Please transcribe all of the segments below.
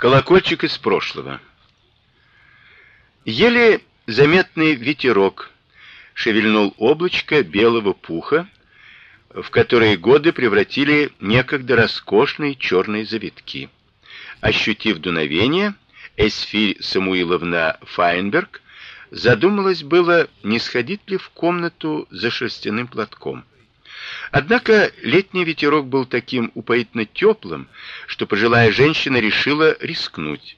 Колокольчик из прошлого. Еле заметный ветерок шевельнул облачко белого пуха, в которые годы превратили некогда роскошные черные завитки. Ощутив дуновение, Эсфирь Самуиловна Файнберг задумалась было, не сходить ли в комнату за шерстяным платком. Однако летний ветерок был таким упоительно теплым, что пожилая женщина решила рискнуть.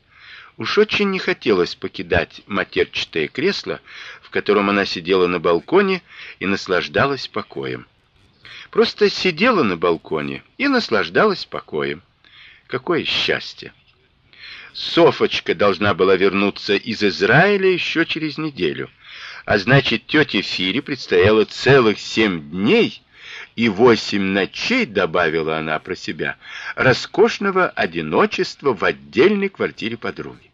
Уж очень не хотелось покидать матерчатое кресло, в котором она сидела на балконе и наслаждалась покоем. Просто сидела на балконе и наслаждалась покоем. Какое счастье! Софочка должна была вернуться из Израиля еще через неделю, а значит, тете Фире предстояло целых семь дней и восемь ночей, добавила она про себя, роскошного одиночества в отдельной квартире подруги.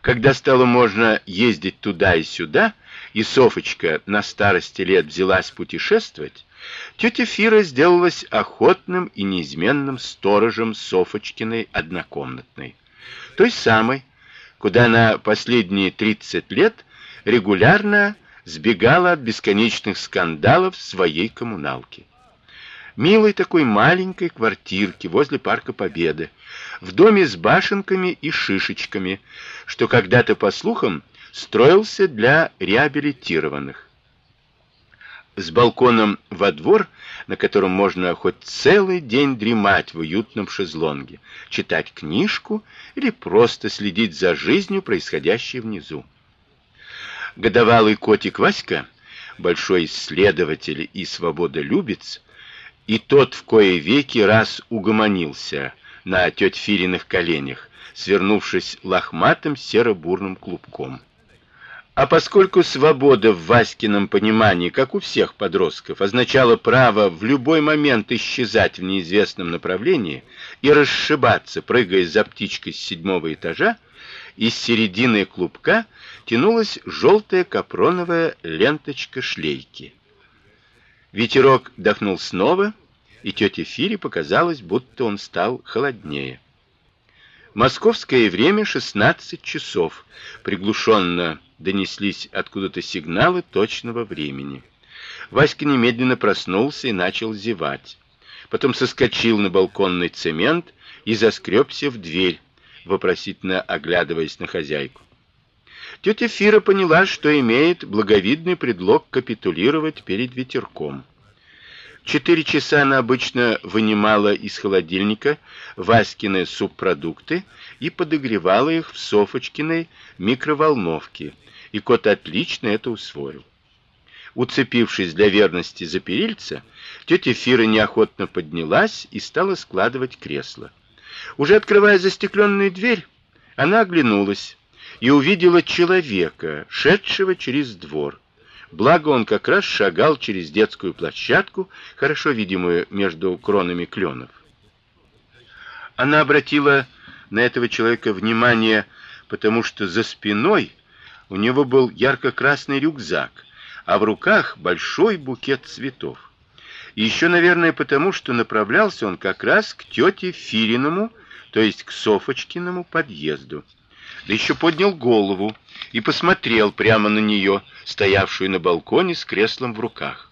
Когда стало можно ездить туда и сюда, и Софочка на старости лет взялась путешествовать, тетя Фира сделалась охотным и неизменным сторожем Софочкиной однокомнатной, той самой, куда на последние 30 лет регулярно сбегала от бесконечных скандалов своей коммуналки. Милой такой маленькой квартирки возле парка Победы, в доме с башенками и шишечками, что когда-то по слухам строился для реабилитированных. С балконом во двор, на котором можно хоть целый день дремать в уютном шезлонге, читать книжку или просто следить за жизнью, происходящей внизу. Годовалый котик Васька, большой исследователь и свободолюбец, и тот в кое веки раз угомонился на тёть Фириных коленях, свернувшись лохматым серо-бурным клубком. А поскольку свобода в Васькином понимании, как у всех подростков, означала право в любой момент исчезать в неизвестном направлении и расшибаться, прыгая за птичкой с седьмого этажа, из середины клубка тянулась желтая капроновая ленточка шлейки. Ветерок дохнул снова, и тете Фире показалось, будто он стал холоднее. Московское время 16 часов. Приглушенно донеслись откуда-то сигналы точного времени. Васька немедленно проснулся и начал зевать. Потом соскочил на балконный цемент и заскребся в дверь, вопросительно оглядываясь на хозяйку. Тетя Фира поняла, что имеет благовидный предлог капитулировать перед ветерком. Четыре часа она обычно вынимала из холодильника Васькины субпродукты и подогревала их в Софочкиной микроволновке, и кот отлично это усвоил. Уцепившись для верности за перильца, тетя Фира неохотно поднялась и стала складывать кресло. Уже открывая застекленную дверь, она оглянулась и увидела человека, шедшего через двор. Благо он как раз шагал через детскую площадку, хорошо видимую между кронами кленов. Она обратила на этого человека внимание, потому что за спиной у него был ярко-красный рюкзак, а в руках большой букет цветов. И еще, наверное, потому, что направлялся он как раз к тете Фириному, то есть к Софочкиному подъезду. Да еще поднял голову и посмотрел прямо на нее, стоявшую на балконе с креслом в руках.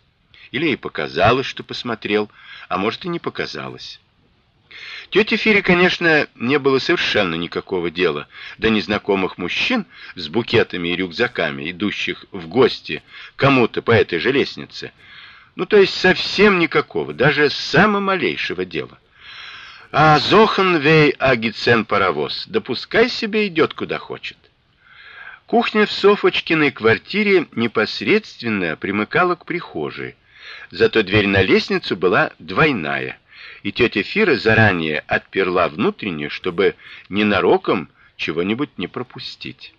Или ей показалось, что посмотрел, а может и не показалось. Тете Фире, конечно, не было совершенно никакого дела до незнакомых мужчин с букетами и рюкзаками, идущих в гости кому-то по этой же лестнице. Ну, то есть совсем никакого, даже самого малейшего дела. А Зоханвей Агицен паровоз, допускай себе идет куда хочет. Кухня в Софочкиной квартире непосредственно примыкала к прихожей. Зато дверь на лестницу была двойная, и тетя Фира заранее отперла внутреннюю, чтобы ненароком чего-нибудь не пропустить.